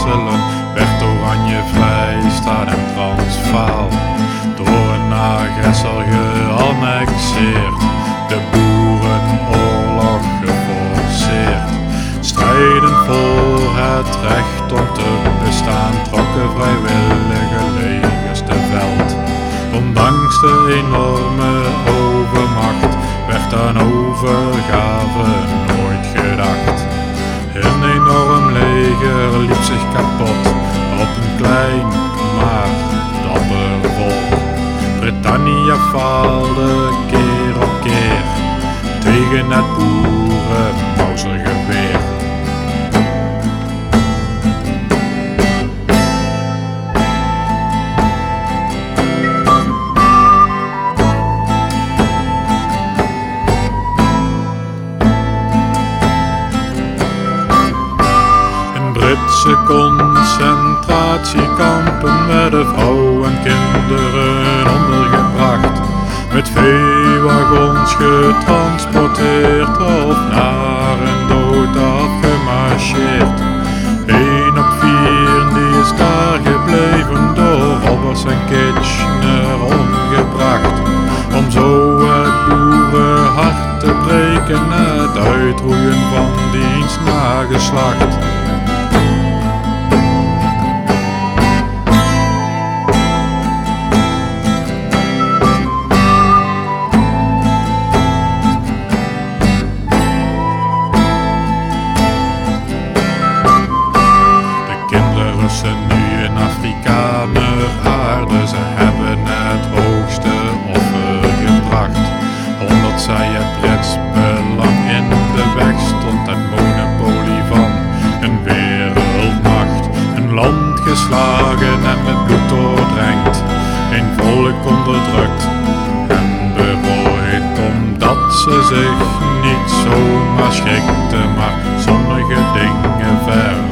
Texelen, werd Oranje vrijstaat en Transvaal. door een agressor geannexeerd, de boerenoorlog geforceerd. Strijdend voor het recht om te bestaan, trokken vrijwillige legers te veld. Ondanks de enorme overmacht werd een overgave tegen het boerenmausergeweer. In Britse concentratiekampen werden vrouwen en kinderen ondergebracht. Met veewagons getransporteerd of naar een dood afgemarcheerd. Eén op vier die is daar gebleven door Roberts en Kitchener omgebracht. Om zo het boerenhart te breken, het uitroeien van diens nageslacht. Geslagen en met bloed doordrenkt. Een volk onderdrukt en berooid. Omdat ze zich niet zomaar schikten, maar sommige dingen ver